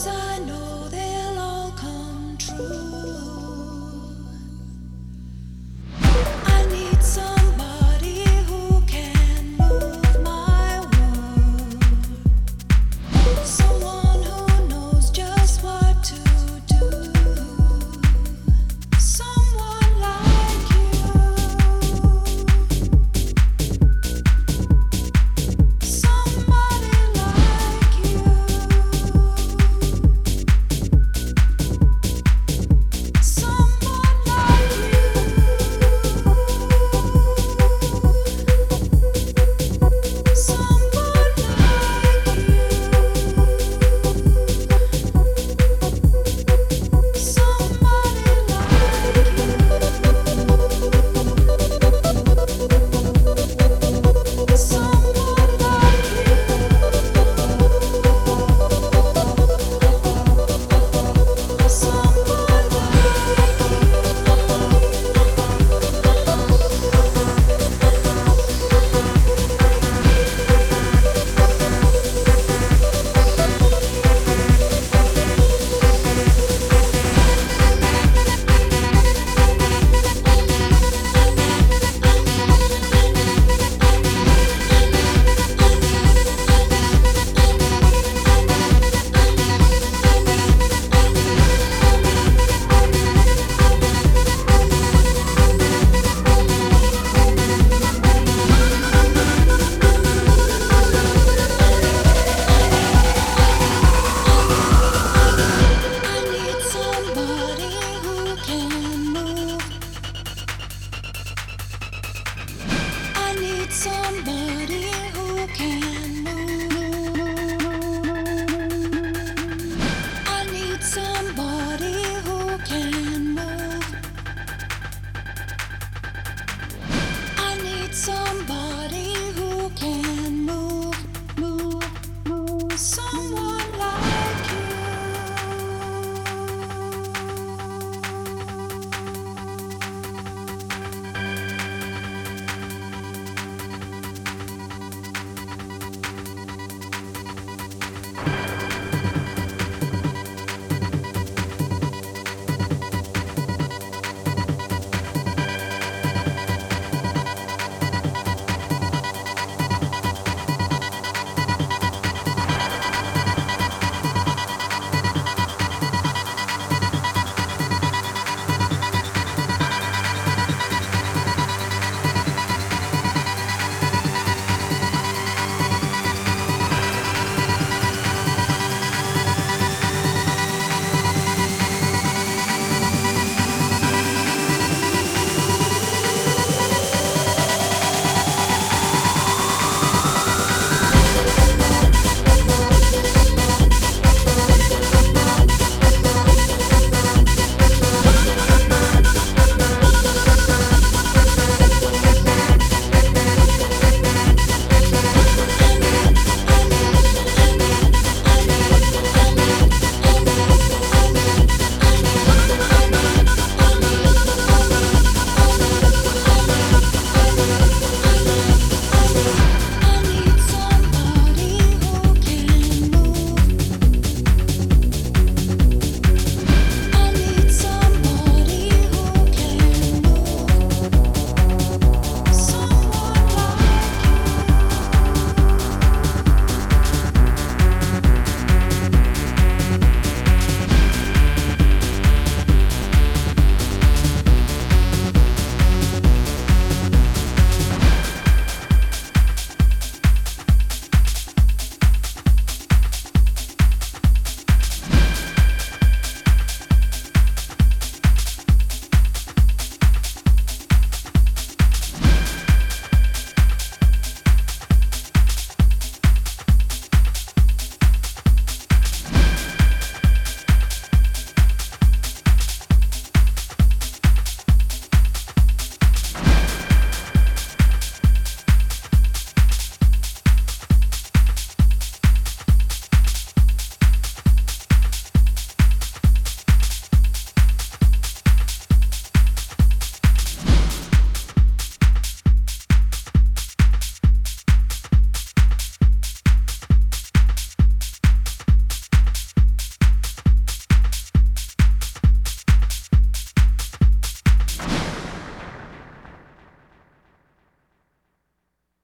Sometimes I